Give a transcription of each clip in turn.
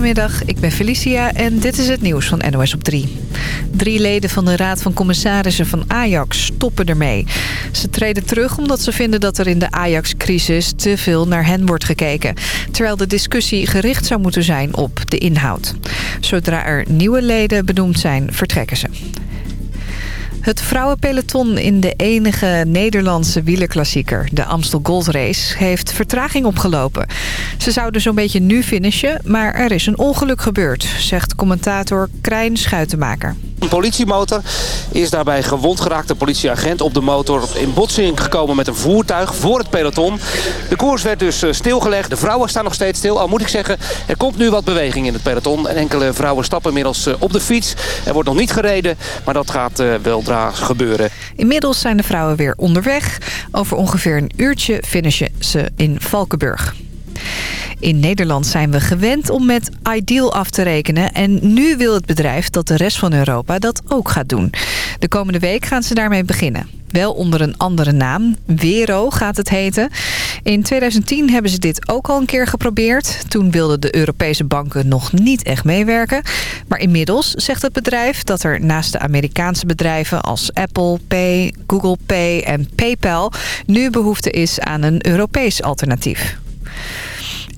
Goedemiddag, ik ben Felicia en dit is het nieuws van NOS op 3. Drie leden van de Raad van Commissarissen van Ajax stoppen ermee. Ze treden terug omdat ze vinden dat er in de Ajax-crisis te veel naar hen wordt gekeken. Terwijl de discussie gericht zou moeten zijn op de inhoud. Zodra er nieuwe leden benoemd zijn, vertrekken ze. Het vrouwenpeloton in de enige Nederlandse wielerklassieker, de Amstel Gold Race, heeft vertraging opgelopen. Ze zouden zo'n beetje nu finishen, maar er is een ongeluk gebeurd, zegt commentator Krijn Schuitenmaker. Een politiemotor is daarbij gewond geraakt. Een politieagent op de motor in botsing gekomen met een voertuig voor het peloton. De koers werd dus eh, stilgelegd. De vrouwen staan nog steeds stil. Al moet ik zeggen, er komt nu wat beweging in het peloton. En enkele vrouwen stappen inmiddels eh, op de fiets. Er wordt nog niet gereden, maar dat gaat eh, weldra gebeuren. Inmiddels zijn de vrouwen weer onderweg. Over ongeveer een uurtje finishen ze in Valkenburg. In Nederland zijn we gewend om met Ideal af te rekenen... en nu wil het bedrijf dat de rest van Europa dat ook gaat doen. De komende week gaan ze daarmee beginnen. Wel onder een andere naam. Vero gaat het heten. In 2010 hebben ze dit ook al een keer geprobeerd. Toen wilden de Europese banken nog niet echt meewerken. Maar inmiddels zegt het bedrijf dat er naast de Amerikaanse bedrijven... als Apple Pay, Google Pay en PayPal... nu behoefte is aan een Europees alternatief.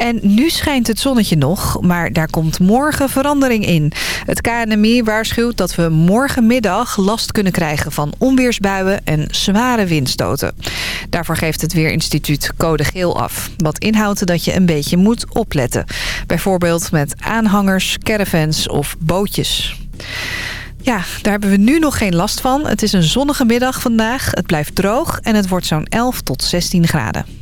En nu schijnt het zonnetje nog, maar daar komt morgen verandering in. Het KNMI waarschuwt dat we morgenmiddag last kunnen krijgen van onweersbuien en zware windstoten. Daarvoor geeft het Weerinstituut code geel af. Wat inhoudt dat je een beetje moet opletten. Bijvoorbeeld met aanhangers, caravans of bootjes. Ja, daar hebben we nu nog geen last van. Het is een zonnige middag vandaag. Het blijft droog en het wordt zo'n 11 tot 16 graden.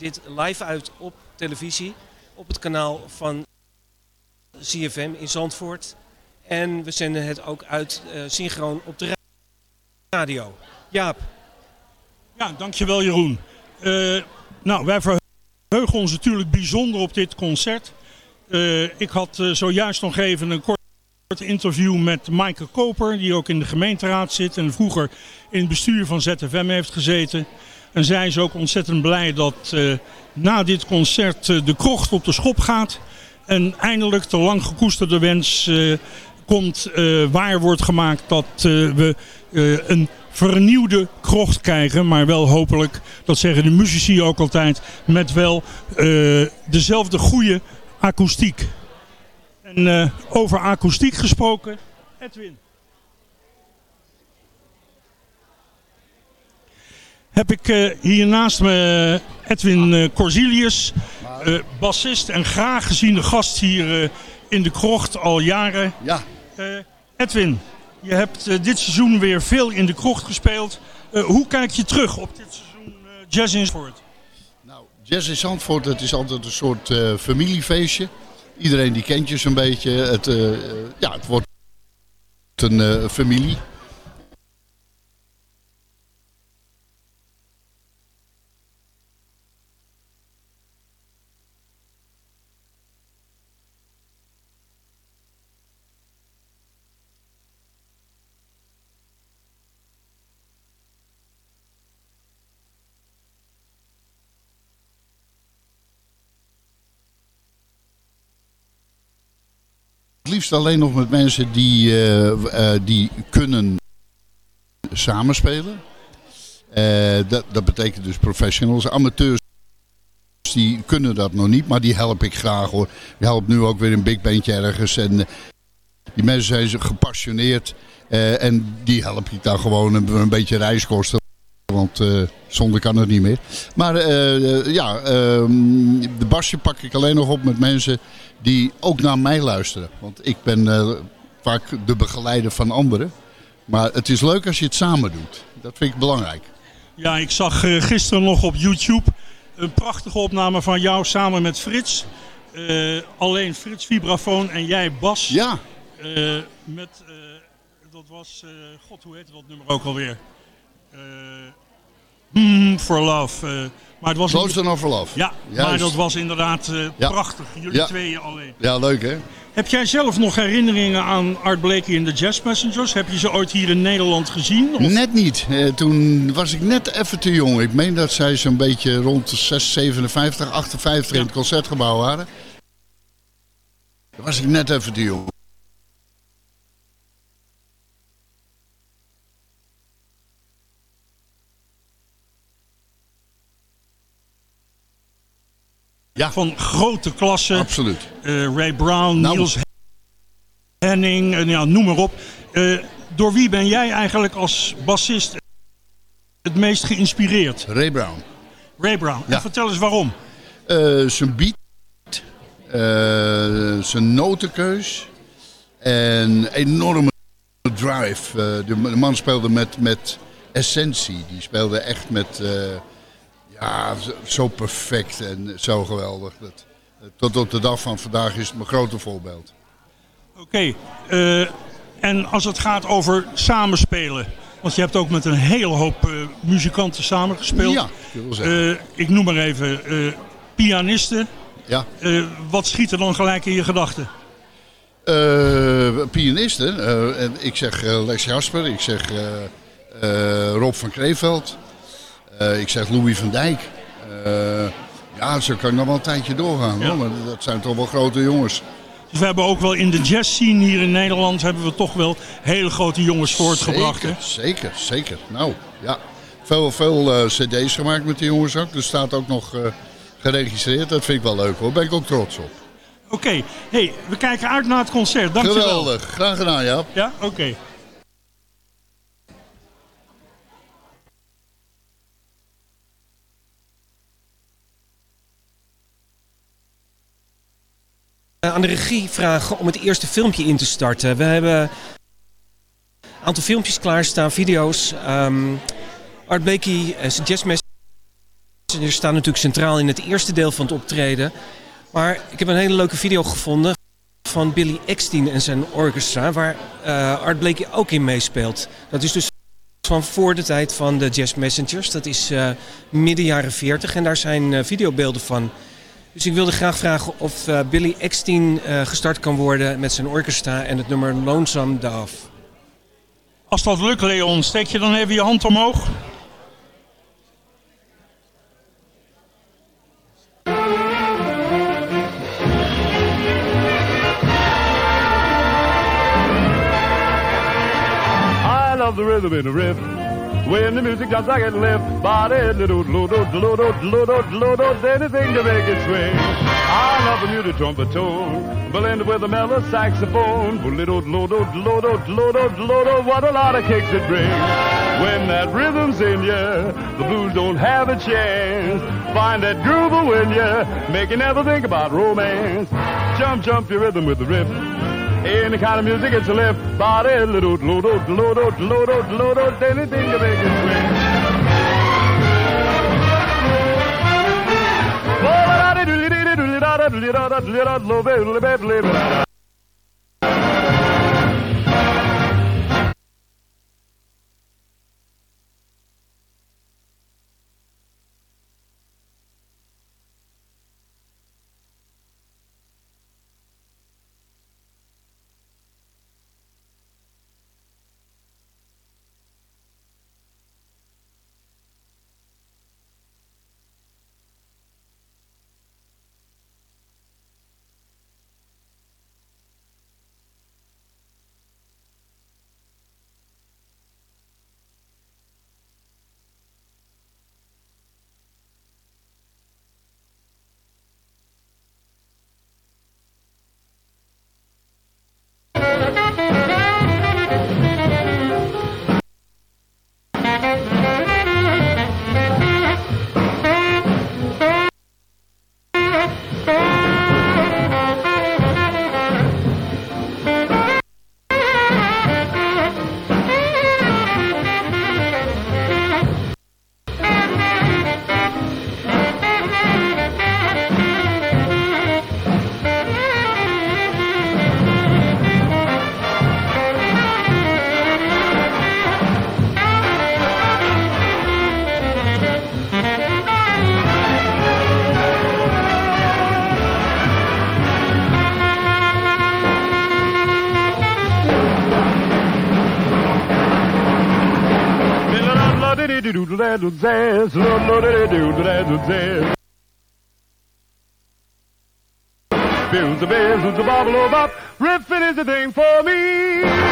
Dit live uit op televisie, op het kanaal van CFM in Zandvoort. En we zenden het ook uit uh, synchroon op de radio. Jaap. Ja, dankjewel Jeroen. Uh, nou, wij verheugen ons natuurlijk bijzonder op dit concert. Uh, ik had zojuist nog even een kort interview met Maaike Koper, die ook in de gemeenteraad zit en vroeger in het bestuur van ZFM heeft gezeten. En zij is ook ontzettend blij dat uh, na dit concert uh, de krocht op de schop gaat. En eindelijk de lang gekoesterde wens uh, komt waar wordt gemaakt dat we een vernieuwde krocht krijgen. Maar wel hopelijk, dat zeggen de muzici ook altijd, met wel dezelfde goede akoestiek. En over akoestiek gesproken, Edwin. Heb ik uh, hier naast me Edwin uh, Corsilius, bassist en graag geziene gast hier in de krocht al jaren. Ja. Edwin, je hebt dit seizoen weer veel in de krocht gespeeld. hoe kijk je terug op dit seizoen Jazz in Zandvoort? Nou, Jazz in Zandvoort het is altijd een soort familiefeestje. Iedereen die kent je zo'n beetje. Het, ja, het wordt een familie. Alleen nog met mensen die, eh, eh, die kunnen samenspelen. Eh, dat, dat betekent dus professionals. Amateurs die kunnen dat nog niet, maar die help ik graag hoor. Die helpt nu ook weer een big bandje ergens. En die mensen zijn gepassioneerd. en die help ik dan gewoon een, een beetje reiskosten. Want eh, zonder kan het niet meer. Maar eh, eh, ja, ehm, de basje pak ik alleen nog op met mensen die ook naar mij luisteren. Want ik ben vaak de begeleider van anderen. Maar het is leuk als je het samen doet. Dat vind ik belangrijk. Ja, ik zag gisteren nog op YouTube een prachtige opname van jou samen met Frits. Alleen Frits vibrafoon en jij bas. Ja, met, dat was, god hoe heet dat nummer ook alweer? Eh Hmm, for Love. eh, maar het was Close Enough for Love. ja, Juist. maar dat was inderdaad eh, Ja. prachtig. Jullie Ja. tweeën alleen. Ja, leuk hè? Heb jij zelf nog herinneringen aan Art Blakey en de Jazz Messengers? Heb je ze ooit hier in Nederland gezien? Of- Net niet. Eh, toen was ik net even te jong. Ik meen dat zij zo'n beetje rond de 6, 57, 58 in het concertgebouw waren. Toen was ik net even te jong. Ja, Van grote klasse. absoluut. Eh, Ray Brown, Nou. Niels Henning, en ja, noem maar op. Eh, door wie ben jij eigenlijk als bassist het meest geïnspireerd? Ray Brown. Ray Brown. Ja. En vertel eens waarom. Zijn beat, zijn notenkeus en enorme drive. De, man speelde met, met essentie. Die speelde echt met, ja, zo, perfect en zo geweldig. Dat, eh, tot op de dag van vandaag is het mijn grote voorbeeld. Oké. eh, en als het gaat over samenspelen. Want je hebt ook met een hele hoop eh, muzikanten samengespeeld. Ja, ik noem maar even pianisten. ja. Wat schiet er dan gelijk in je gedachten? Pianisten. en ik zeg Lex Jasper, ik zeg Rob van Kreeveld, ik zeg Louis van Dijk. Eh, ja, zo kan ik nog wel een tijdje doorgaan. Ja. Hoor, maar dat zijn toch wel grote jongens. Dus we hebben ook wel in de jazz scene hier in Nederland... hebben we toch wel hele grote jongens voortgebracht. Hè? Zeker, zeker, zeker. Nou, ja. Veel, veel eh, cd's gemaakt met die jongens ook. Er staat ook nog eh, geregistreerd. Dat vind ik wel leuk hoor. Daar ben ik ook trots op. Oké, hey, we kijken uit naar het concert. Dankjewel. Geweldig. Graag gedaan, Jaap. Ja, oké. Eh, aan de regie vragen om het eerste filmpje in te starten. We hebben een aantal filmpjes klaarstaan, video's. Ehm Art Blakey, uh, Jazz Messenger staan natuurlijk centraal in het eerste deel van het optreden. Maar ik heb een hele leuke video gevonden van Billy Eckstein en zijn orchestra, waar eh, Art Blakey ook in meespeelt. Dat is dus van voor de tijd van de Jazz Messengers. Dat is eh, midden jaren 40 en daar zijn eh, videobeelden van. Dus ik wilde graag vragen of eh, Billy Eckstein eh, gestart kan worden met zijn orchestra en het nummer Lonesome Dove. Als dat lukt, Leon, steek je dan even je hand omhoog. I love the rhythm in the riff. When the music jumps, I get lift. Body, little, little, little, little, little, anything to make it swing. I love the muted trumpet tone, blended with the mellow saxophone. Little, little, little, little, little, what a lot of kicks it brings. When that rhythm's in ya, the blues don't have a chance. Find that groove will win ya, make you never think about romance. Jump, jump your rhythm with the riff. Any kind of music, it's a left body, little, little, little, little, little, little, anything to make it swing. Oh, Bills the bells, the bottle of up, riffing is the thing for me.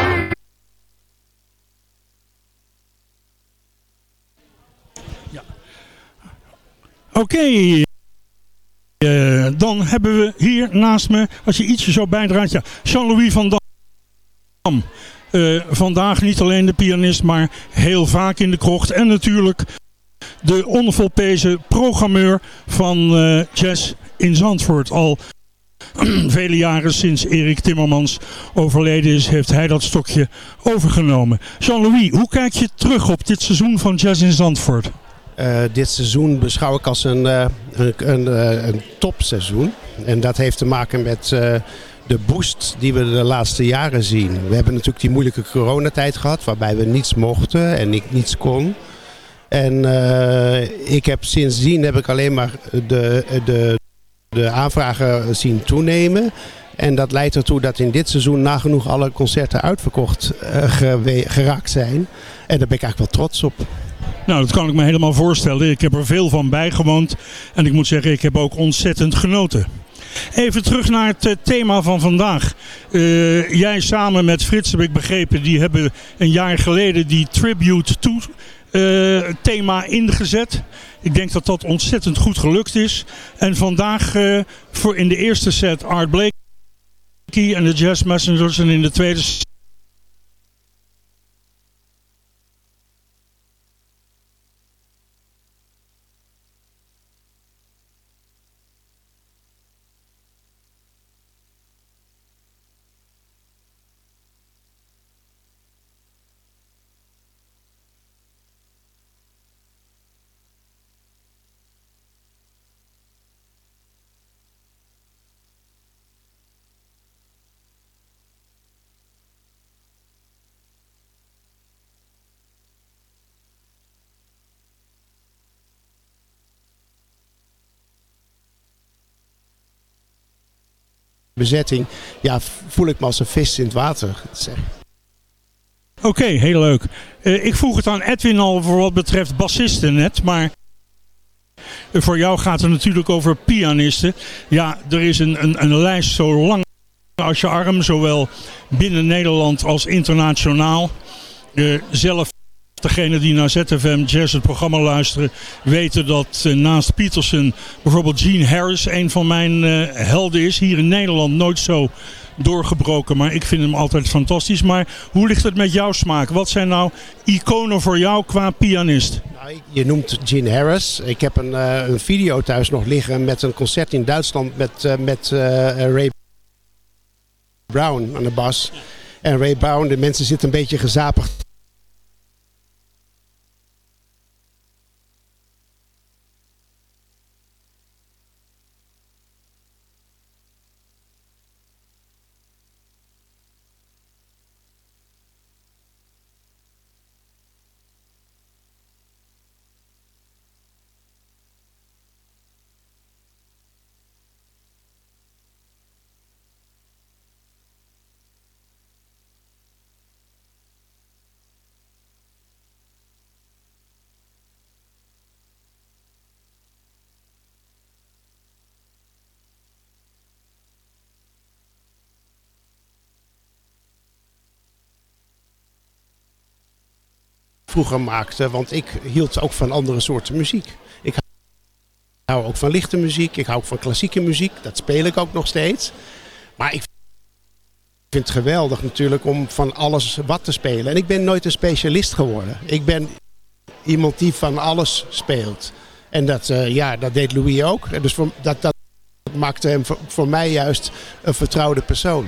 Oké, eh, dan hebben we hier naast me, als je ietsje zo bijdraagt, ja, Jean-Louis van Dam. Eh, vandaag niet alleen de pianist, maar heel vaak in de krocht. En natuurlijk de onvolpezen programmeur van eh, jazz in Zandvoort. Al vele jaren sinds Erik Timmermans overleden is, heeft hij dat stokje overgenomen. Jean-Louis, hoe kijk je terug op dit seizoen van Jazz in Zandvoort? Uh, dit seizoen beschouw ik als een, uh, een, uh, een, topseizoen. En dat heeft te maken met de boost die we de laatste jaren zien. We hebben natuurlijk die moeilijke coronatijd gehad waarbij we niets mochten en ik niets kon. En ik heb sindsdien heb ik alleen maar de, de, de aanvragen zien toenemen. En dat leidt ertoe dat in dit seizoen nagenoeg alle concerten uitverkocht geraakt zijn. En daar ben ik eigenlijk wel trots op. Nou, dat kan ik me helemaal voorstellen. Ik heb er veel van bijgewoond. En ik moet zeggen, ik heb ook ontzettend genoten. Even terug naar het thema van vandaag. Uh, jij samen met Frits, heb ik begrepen, die hebben een jaar geleden die Tribute to uh, thema ingezet. Ik denk dat dat ontzettend goed gelukt is. En vandaag voor in de eerste set Art Blakey en de Jazz Messengers. En in de tweede bezetting, ja, voel ik me als een vis in het water. Oké, heel leuk. Uh, ik vroeg het aan Edwin al voor wat betreft bassisten net, maar voor jou gaat het natuurlijk over pianisten. Ja, er is een, een, een lijst zo lang als je arm, zowel binnen Nederland als internationaal. Uh, zelf Degenen die naar ZFM Jazz het programma luisteren weten dat uh, naast Peterson bijvoorbeeld Gene Harris een van mijn uh, helden is. Hier in Nederland nooit zo doorgebroken, maar ik vind hem altijd fantastisch. Maar hoe ligt het met jouw smaak? Wat zijn nou iconen voor jou qua pianist? Nou, je noemt Gene Harris. Ik heb een, uh, een, video thuis nog liggen met een concert in Duitsland met, met Ray Brown aan de bas. En Ray Brown, de mensen zitten een beetje gezapigd maakte. Want ik hield ook van andere soorten muziek. Ik hou ook van lichte muziek. Ik hou ook van klassieke muziek. Dat speel ik ook nog steeds. Maar ik vind het geweldig natuurlijk om van alles wat te spelen. En ik ben nooit een specialist geworden. Ik ben iemand die van alles speelt. En dat, uh, ja, dat deed Louis ook. Dus dat, dat maakte hem voor mij juist een vertrouwde persoon.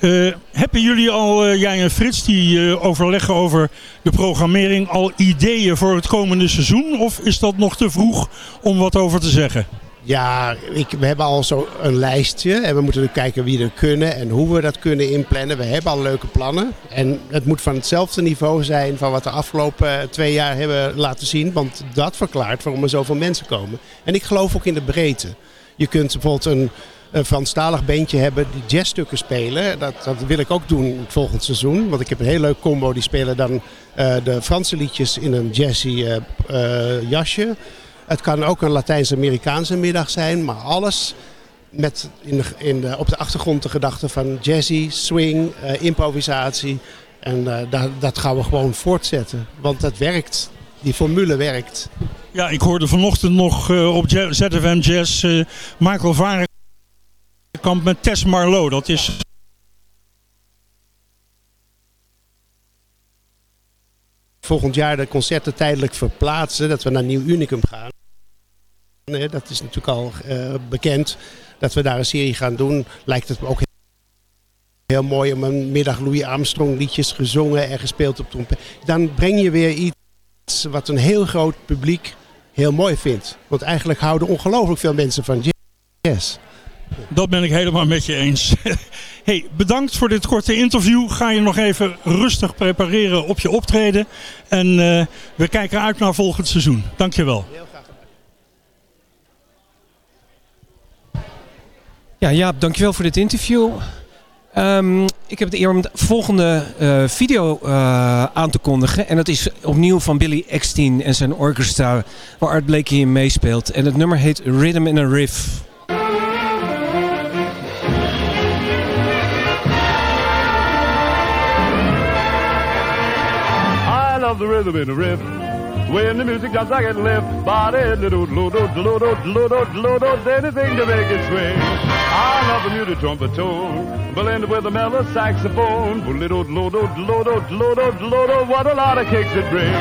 Uh, hebben jullie al, uh, jij en Frits, die uh, overleggen over de programmering, al ideeën voor het komende seizoen? Of is dat nog te vroeg om wat over te zeggen? Ja, ik, we hebben al zo een lijstje en we moeten kijken wie er kunnen en hoe we dat kunnen inplannen. We hebben al leuke plannen en het moet van hetzelfde niveau zijn van wat de afgelopen twee jaar hebben laten zien. Want dat verklaart waarom er zoveel mensen komen. En ik geloof ook in de breedte. Je kunt bijvoorbeeld een een Franstalig bandje hebben die jazzstukken spelen. Dat, dat wil ik ook doen volgend seizoen. Want ik heb een heel leuk combo. Die spelen dan eh, de Franse liedjes in een jazzy eh, eh, jasje. Het kan ook een Latijns-Amerikaanse middag zijn. Maar alles met in de, in de, op de achtergrond de gedachte van jazzy, swing, improvisatie. En dat, dat gaan we gewoon voortzetten. Want dat werkt. Die formule werkt. Ja, ik hoorde vanochtend nog op ZFM Jazz eh Michael Varenkamp met Tess Marlowe. Dat is volgend jaar de concerten tijdelijk verplaatsen. Dat we naar Nieuw Unicum gaan. Nee, dat is natuurlijk al eh, bekend. Dat we daar een serie gaan doen. Lijkt het me ook heel mooi om een middag Louis Armstrong liedjes gezongen en gespeeld op trompet. Dan breng je weer iets wat een heel groot publiek heel mooi vindt. Want eigenlijk houden ongelooflijk veel mensen van jazz. Dat ben ik helemaal met je eens. hey, bedankt voor dit korte interview. Ga je nog even rustig prepareren op je optreden. En eh, we kijken uit naar volgend seizoen. Dankjewel. Ja, Jaap, dankjewel voor dit interview. Ehm, ik heb de eer om de volgende eh, video eh, aan te kondigen. En dat is opnieuw van Billy Eckstein en zijn orchestra, waar Art Blakey in meespeelt. En het nummer heet Rhythm in a Riff. The rhythm in the riff. When the music jumps, I get lift. Body, little, little, little, little, little, anything to make it swing. I love the muted trumpet tone, blended with the mellow saxophone. Little, little, little, little, little, what a lot of kicks it brings.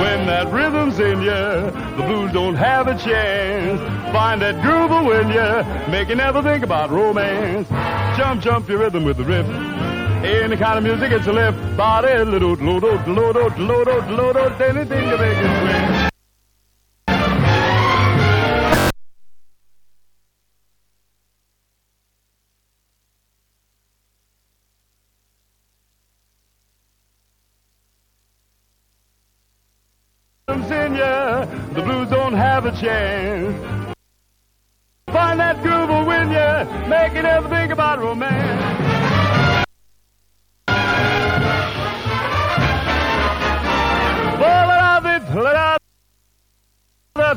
When that rhythm's in ya, the blues don't have a chance. Find that groove win ya, make you never think about romance. Jump, jump your rhythm with the riff. Any kind of music, it's a lift. Body, little, little, little, little, little, anything to make it swing. The blues don't have a chance. Find that groove will win you never think about romance.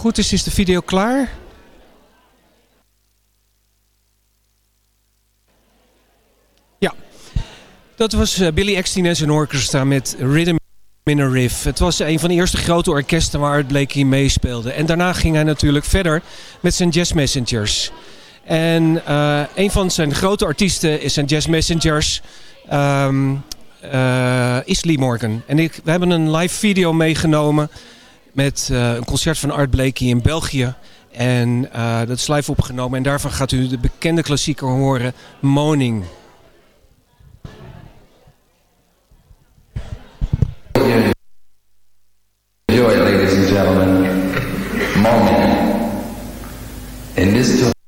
goed is, is de video klaar. Ja, dat was eh, Billy Eckstein en zijn orchestra met Rhythm in a Riff. Het was een van de eerste grote orkesten waar Art Blakey meespeelde. En daarna ging hij natuurlijk verder met zijn Jazz Messengers. En eh, een van zijn grote artiesten is zijn Jazz Messengers. eh, is Lee Morgan. En ik, we hebben een live video meegenomen met eh, een concert van Art Blakey in België. En eh, dat is live opgenomen en daarvan gaat u de bekende klassieker horen, Moning. Enjoy, ladies and gentlemen, In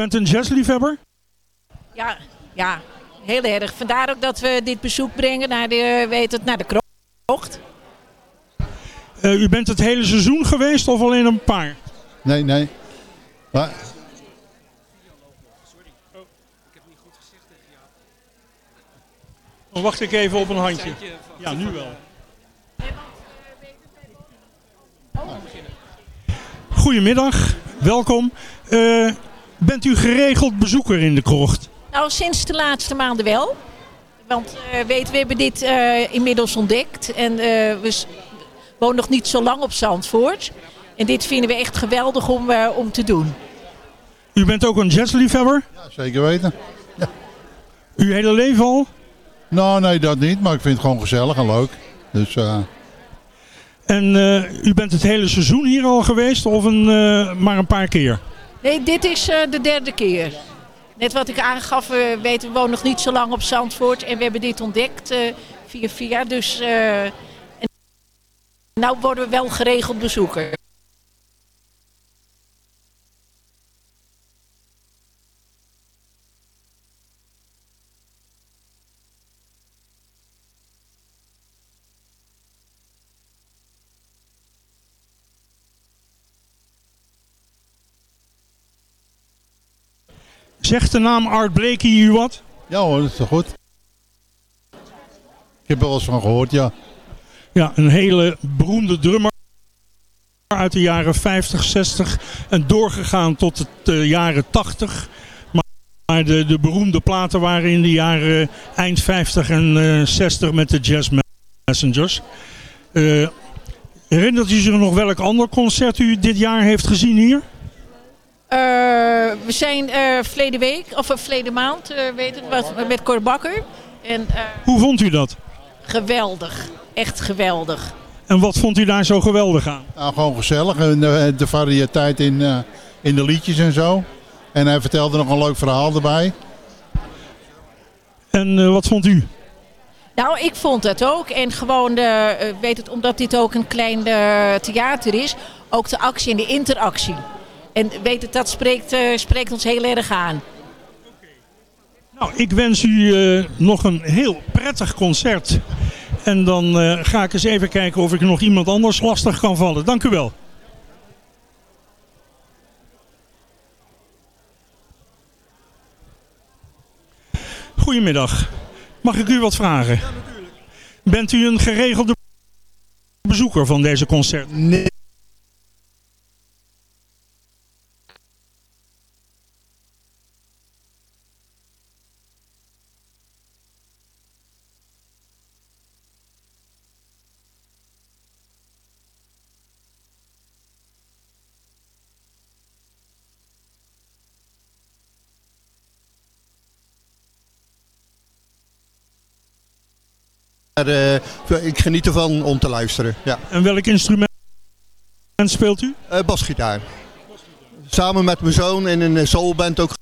bent een jazzliefhebber? Ja, ja, heel erg. Vandaar ook dat we dit bezoek brengen naar de, weet het, naar de krocht. Eh, u bent het hele seizoen geweest of alleen een paar? Nee, nee. Maar, Dan wacht ik even op een handje. Ja, nu wel. Goedemiddag, welkom. Eh, bent u geregeld bezoeker in de krocht? Nou, sinds de laatste maanden wel. Want eh weet, we hebben dit eh, inmiddels ontdekt. En eh, we wonen nog niet zo lang op Zandvoort. En dit vinden we echt geweldig om, eh, om te doen. U bent ook een jazzliefhebber? ja, zeker weten. Uw hele leven al? Nou, nee, dat niet. Maar ik vind het gewoon gezellig en leuk. Dus eh, En eh, u bent het hele seizoen hier al geweest of een, eh, maar een paar keer? Nee, dit is eh, de derde keer. Net wat ik aangaf, we we wonen nog niet zo lang op Zandvoort. En we hebben dit ontdekt eh, via via. Dus en nou worden we wel geregeld bezoeker. Zegt de naam Art Blakey u wat? ja hoor, dat is toch goed. Ik heb er wel eens van gehoord, ja. Ja, een hele beroemde drummer uit de jaren 50, 60 en doorgegaan tot de eh, jaren 80. Maar- de, de beroemde platen waren in de jaren eind 50 en eh 60 met de Jazz Messengers. Eh, herinnert u zich nog welk ander concert u dit jaar heeft gezien hier? Eh, we zijn eh verleden week, of uh, verleden maand, eh, weet wat, met Cor Bakker. En eh, Hoe vond u dat? geweldig. Echt geweldig. En wat vond u daar zo geweldig aan? Nou, gewoon gezellig. En de, de variëteit in, eh, in de liedjes en zo. En hij vertelde nog een leuk verhaal erbij. En eh, wat vond u? Nou, ik vond het ook. En gewoon, de, eh, weet het, omdat dit ook een klein eh, theater is, ook de actie en de interactie. En weet het, dat spreekt, eh, spreekt ons heel erg aan. Nou, ik wens u eh, nog een heel prettig concert. En dan eh, ga ik eens even kijken of ik nog iemand anders lastig kan vallen. Dank u wel. Goedemiddag. Mag ik u wat vragen? Ja, natuurlijk. Bent u een geregelde bezoeker van deze concert? Nee. Eh, ik geniet ervan om te luisteren. Ja. En welk instrument speelt u? Uh, basgitaar. Samen met mijn zoon in een soulband ook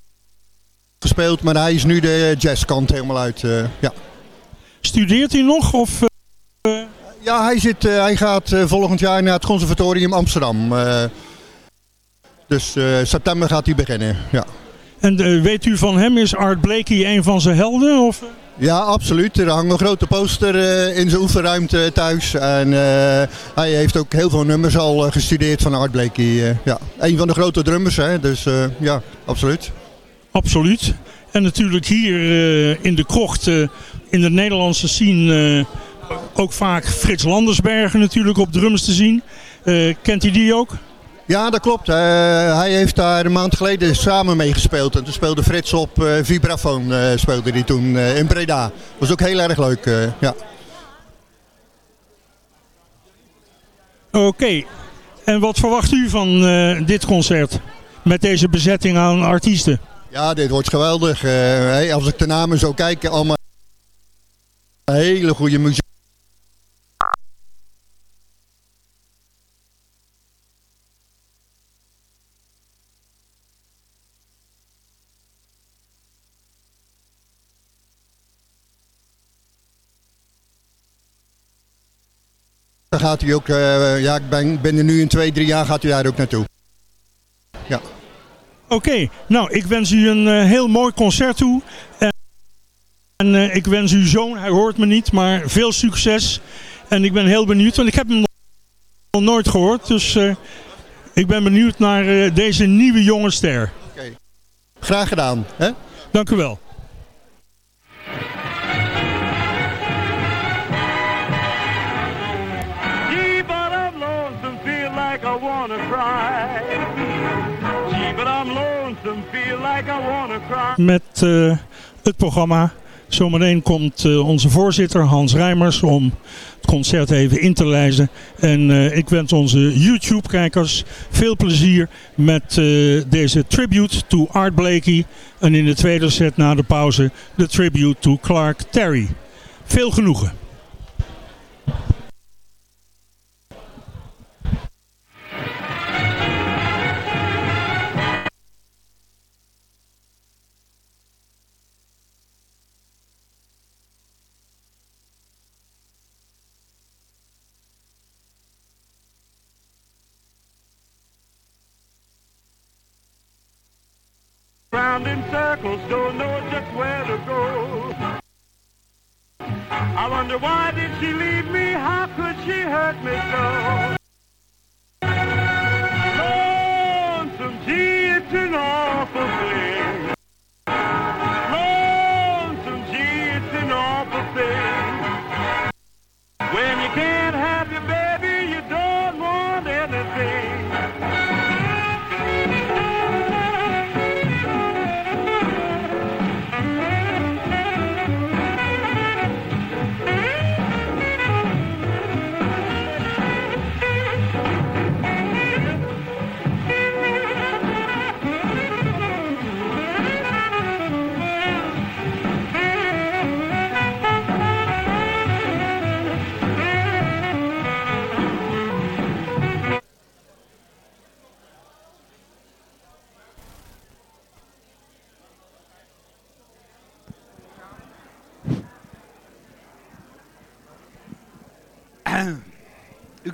gespeeld, maar hij is nu de jazzkant helemaal uit. Uh, ja. Studeert hij nog? Of. Ja, hij, zit, hij gaat volgend jaar naar het Conservatorium Amsterdam. dus september gaat hij beginnen. Ja. En weet u van hem, is Art Blakey een van zijn helden? Of? Ja, absoluut. Er hangt een grote poster uh, in zijn oefenruimte thuis. En uh, hij heeft ook heel veel nummers al uh, gestudeerd van Art Blakey. ja. Een van de grote drummers, hè? dus ja, absoluut. Absoluut. En natuurlijk hier in de krocht, in de Nederlandse scene, ook vaak Frits Landersbergen natuurlijk op drums te zien. kent u die ook? Ja, dat klopt. Uh, hij heeft daar een maand geleden samen mee gespeeld. En toen speelde Frits op uh, vibrafoon uh, speelde hij toen in Breda. Was ook heel erg leuk, ja. Oké. En wat verwacht u van dit concert? Met deze bezetting aan artiesten? Ja, dit wordt geweldig. als ik de namen zo kijk, allemaal hele goede muziek. Dan gaat hij ook, uh, ja ik ben, ben er nu in twee, drie jaar, gaat hij daar ook naartoe. Ja. Oké, nou ik wens u een uh, heel mooi concert toe. En, en uh, ik wens uw zoon, hij hoort me niet, maar veel succes. En ik ben heel benieuwd, want ik heb hem nog nooit gehoord. Dus ik ben benieuwd naar deze nieuwe jonge ster. Oké, graag gedaan. Hè? Dank u wel. Met uh, het programma. Zometeen komt uh, onze voorzitter Hans Rijmers om het concert even in te lijzen. En uh, ik wens onze YouTube-kijkers veel plezier met deze tribute to Art Blakey. En in de tweede set na de pauze de tribute to Clark Terry. Veel genoegen. Round in circles, don't know just where to go. I wonder why did she leave me? How could she hurt me so?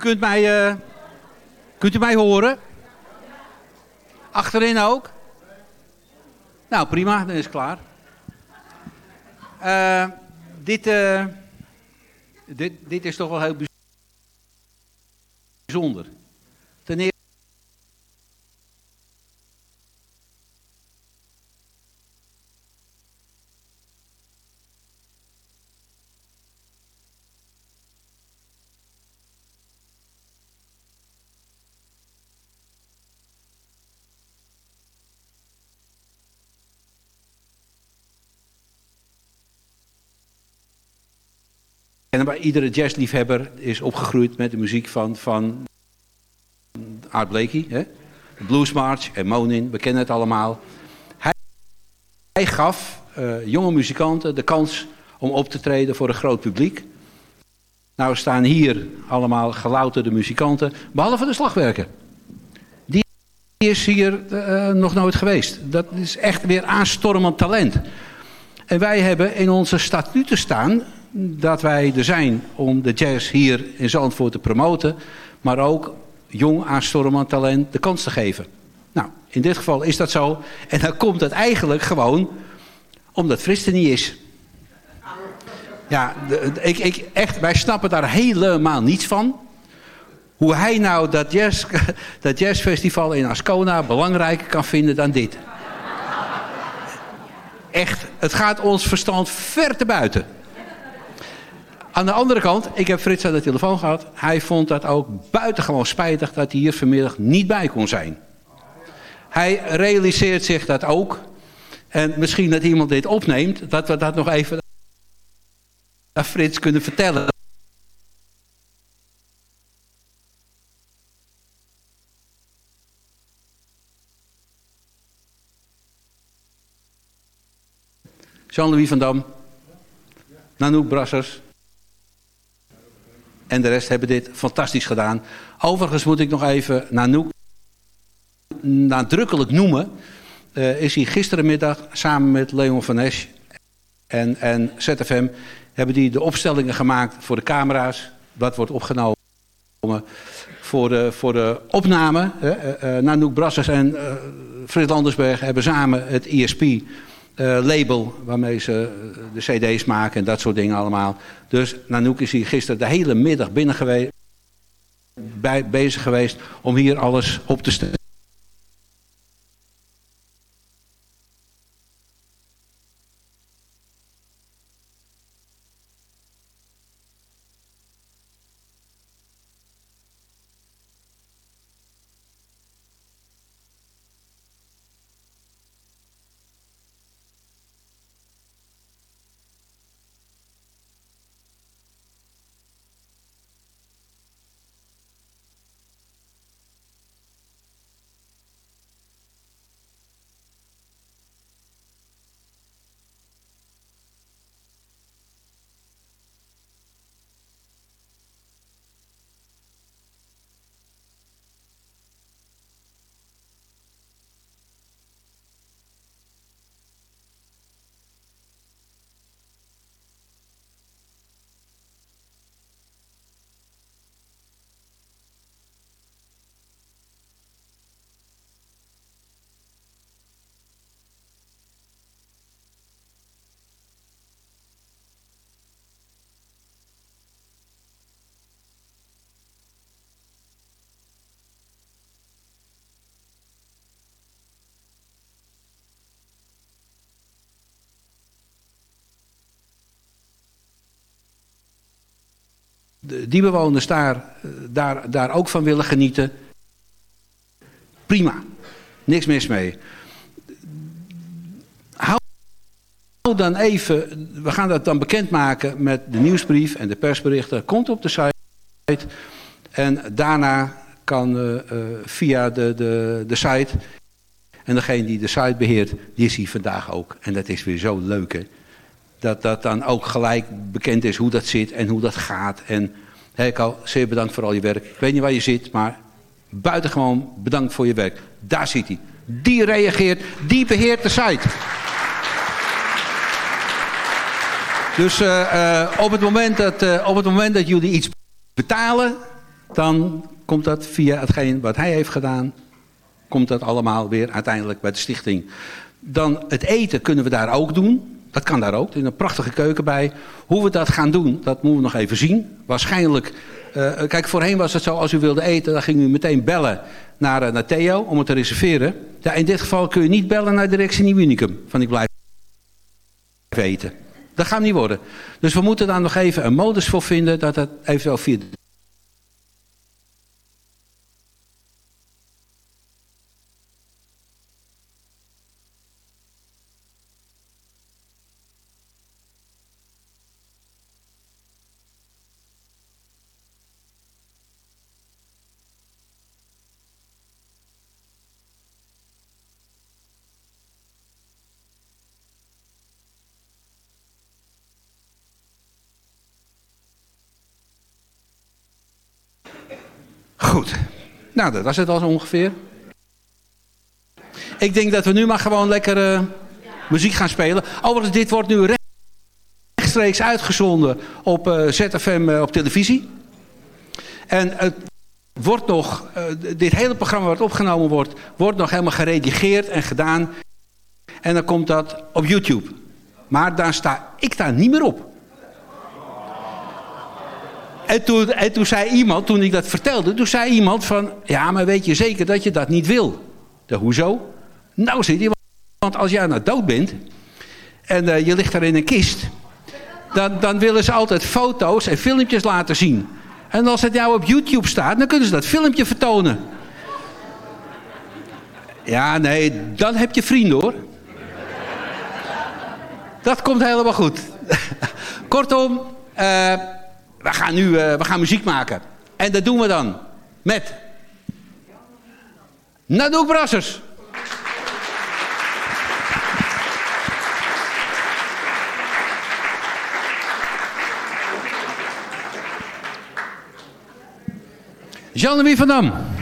Kunt mij, uh, kunt u mij horen? Achterin ook? Nou, prima, dan is het klaar. Eh, dit, eh, dit, dit is toch wel heel bijzonder. Ten eerste. En bij iedere jazzliefhebber is opgegroeid met de muziek van, van Art Blakey. Hè? Blues March en Monin, we kennen het allemaal. Hij, hij gaf uh, jonge muzikanten de kans om op te treden voor een groot publiek. Nou staan hier allemaal gelouterde muzikanten, behalve de slagwerker. Die is hier uh, nog nooit geweest. Dat is echt weer aanstormend talent. En wij hebben in onze statuten staan dat wij er zijn om de jazz hier in Zandvoort te promoten. Maar ook jong aanstormend talent de kans te geven. Nou, in dit geval is dat zo. En dan komt het eigenlijk gewoon omdat Frits er niet is. Ja, ik, ik, echt, wij snappen daar helemaal niets van. Hoe hij nou dat, jazz, dat jazzfestival in Ascona belangrijker kan vinden dan dit. Echt, het gaat ons verstand ver te buiten. Aan de andere kant, ik heb Frits aan de telefoon gehad. Hij vond dat ook buitengewoon spijtig dat hij hier vanmiddag niet bij kon zijn. Hij realiseert zich dat ook. En misschien dat iemand dit opneemt, dat we dat nog even aan Frits kunnen vertellen. Jean-Louis van Dam, Nanoek Brassers, en de rest hebben dit fantastisch gedaan. Overigens moet ik nog even Nanoek nadrukkelijk noemen. Uh, is hij gisterenmiddag samen met Leon van Esch en, en ZFM... hebben die de opstellingen gemaakt voor de camera's. Wat wordt opgenomen voor de, voor de opname. Uh, uh, Nanoek Brassers en uh, Frits Landersberg hebben samen het ESP uh, label waarmee ze de cd's maken en dat soort dingen allemaal. Dus Nanoek is hier gisteren de hele middag binnen geweest, bij, bezig geweest om hier alles op te stellen. Die bewoners daar, daar, daar ook van willen genieten. Prima. Niks mis mee. Hou dan even, we gaan dat dan bekendmaken met de nieuwsbrief en de persberichten. Komt op de site. En daarna kan uh, uh, via de, de, de site. En degene die de site beheert, die is hier vandaag ook. En dat is weer zo leuk hè dat dat dan ook gelijk bekend is hoe dat zit en hoe dat gaat. En Heiko, zeer bedankt voor al je werk. Ik weet niet waar je zit, maar buitengewoon bedankt voor je werk. Daar zit hij. Die reageert, die beheert de site. Dus uh, uh, op, het moment dat, uh, op het moment dat jullie iets betalen, dan komt dat via hetgeen wat hij heeft gedaan komt dat allemaal weer uiteindelijk bij de stichting. Dan het eten kunnen we daar ook doen. Dat kan daar ook, in een prachtige keuken bij. Hoe we dat gaan doen, dat moeten we nog even zien. Waarschijnlijk, eh, kijk voorheen was het zo, als u wilde eten, dan ging u meteen bellen naar, eh, naar Theo om het te reserveren. Ja, in dit geval kun je niet bellen naar directie Nieuw Unicum. Van ik blijf eten. Dat gaat niet worden. Dus we moeten daar nog even een modus voor vinden dat het eventueel via Goed. Nou, dat was het al ongeveer. Ik denk dat we nu maar gewoon lekker eh, muziek gaan spelen. Overigens, dit wordt nu rechtstreeks uitgezonden op eh, ZFM eh, op televisie. En het wordt nog, dit hele programma wat opgenomen wordt, wordt nog helemaal geredigeerd en gedaan. En dan komt dat op YouTube. Maar daar sta ik daar niet meer op. En toen, en toen zei iemand, toen ik dat vertelde, toen zei iemand van... Ja, maar weet je zeker dat je dat niet wil? De, hoezo? Nou, zit hij, want als jij nou dood bent... en uh, je ligt daar in een kist... Dan, dan willen ze altijd foto's en filmpjes laten zien. En als het jou op YouTube staat, dan kunnen ze dat filmpje vertonen. Ja, nee, dan heb je vrienden hoor. Dat komt helemaal goed. Kortom... Uh, we gaan nu uh, we gaan muziek maken. En dat doen we dan met Nadoek Brassers. Jean-Louis van Dam.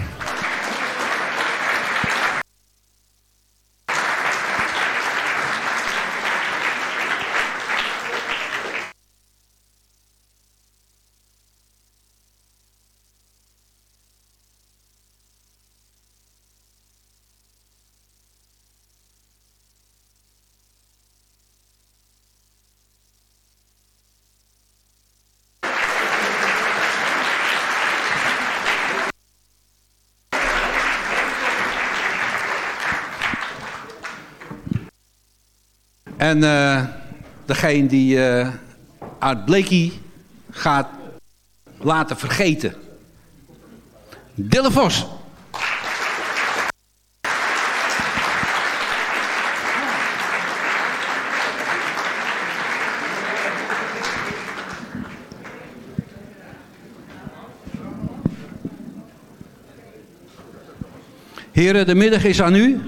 En uh, degene die uh, Art Blakey gaat laten vergeten. Dille Vos. Heren, de middag is aan u.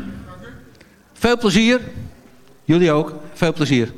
Veel plezier. Jullie ook. Veel plezier.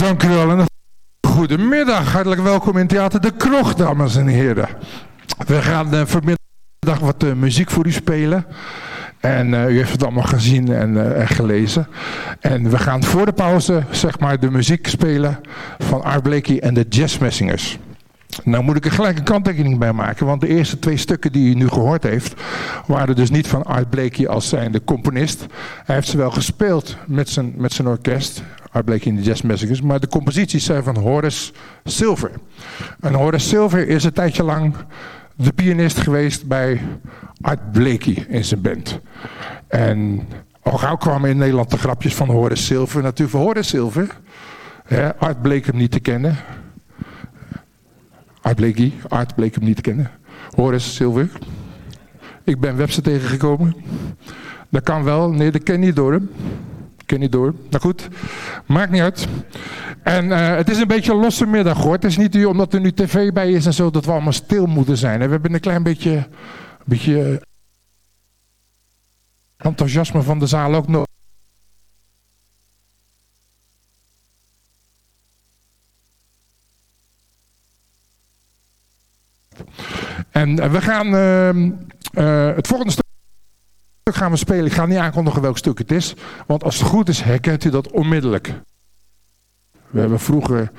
Dank u wel en goedemiddag. Hartelijk welkom in Theater De Krocht, dames en heren. We gaan uh, vanmiddag wat uh, muziek voor u spelen. En uh, u heeft het allemaal gezien en, en, gelezen. En we gaan voor de pauze zeg maar de muziek spelen van Art Blakey en de Jazzmessingers. Nou moet ik er gelijk een kanttekening bij maken, want de eerste twee stukken die u nu gehoord heeft, waren dus niet van Art Blakey als zijnde componist. Hij heeft ze wel gespeeld met zijn, met zijn orkest, Blakey in de Jazz Messages, maar de composities zijn van Horace Silver. En Horace Silver is een tijdje lang de pianist geweest bij Art Blakey in zijn band. En al gauw kwamen in Nederland de grapjes van Horace Silver. Natuurlijk voor Horace Silver. Art bleek hem niet te kennen. Art Blakey. Art bleek hem niet te kennen. Horace Silver. Ik ben website tegengekomen. Dat kan wel. Nee, dat ken niet door hem. Ken niet door. Nou goed, maakt niet uit. En uh, het is een beetje een losse middag hoor. Het is niet omdat er nu tv bij is en zo dat we allemaal stil moeten zijn. We hebben een klein beetje, een beetje enthousiasme van de zaal ook nodig. En we gaan uh, het volgende stuk gaan we spelen. Ik ga niet aankondigen welk stuk het is. Want als het goed is, herkent u dat onmiddellijk. We hebben vroeger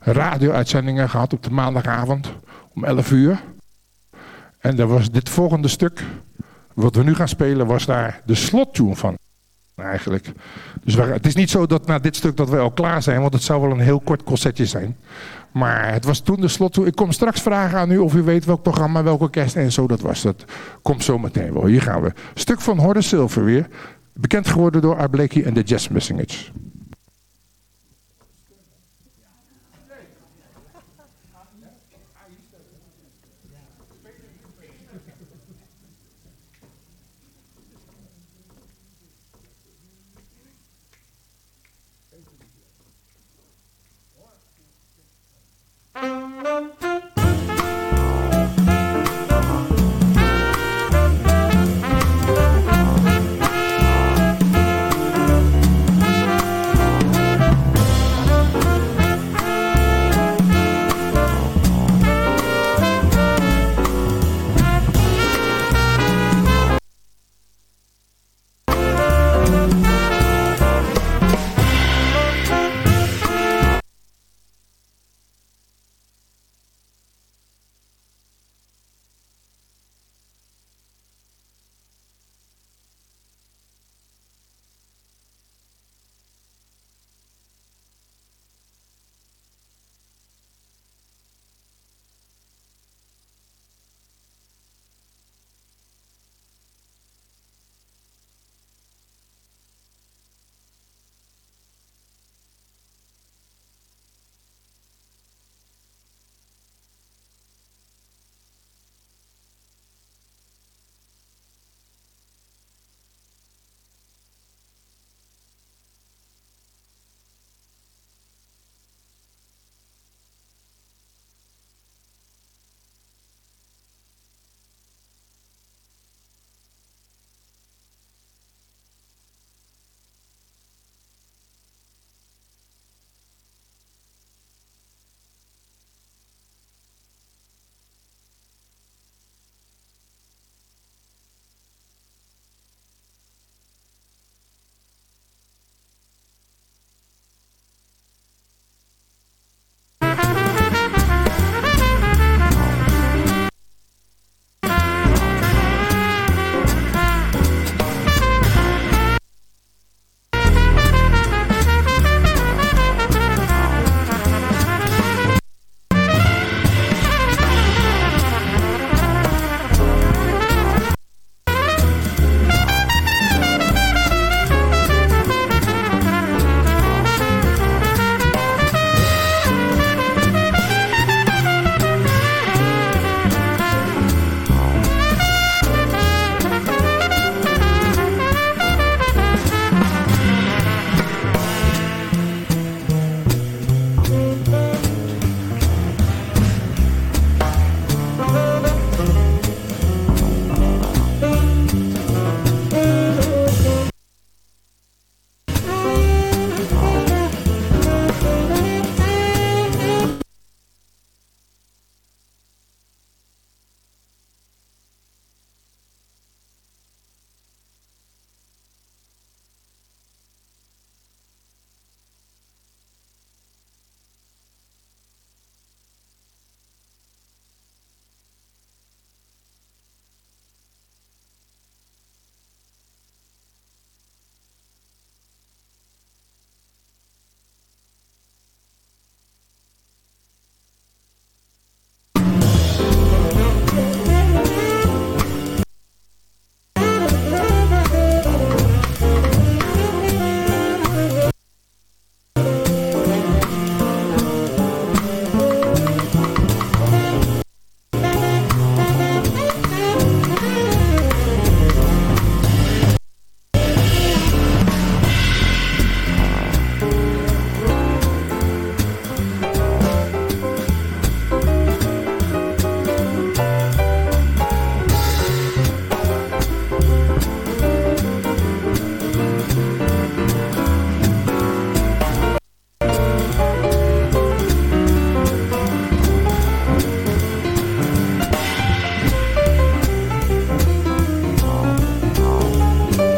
radio-uitzendingen gehad op de maandagavond om 11 uur. En daar was dit volgende stuk, wat we nu gaan spelen, was daar de slottune van. Eigenlijk. Dus het is niet zo dat na dit stuk dat we al klaar zijn, want het zou wel een heel kort concertje zijn. Maar het was toen de slot. Ik kom straks vragen aan u of u weet welk programma, welke kerst en zo dat was. Dat komt zo meteen wel. Hier gaan we. Stuk van Horde Silver weer. Bekend geworden door Blakey en de Jazz Messengers.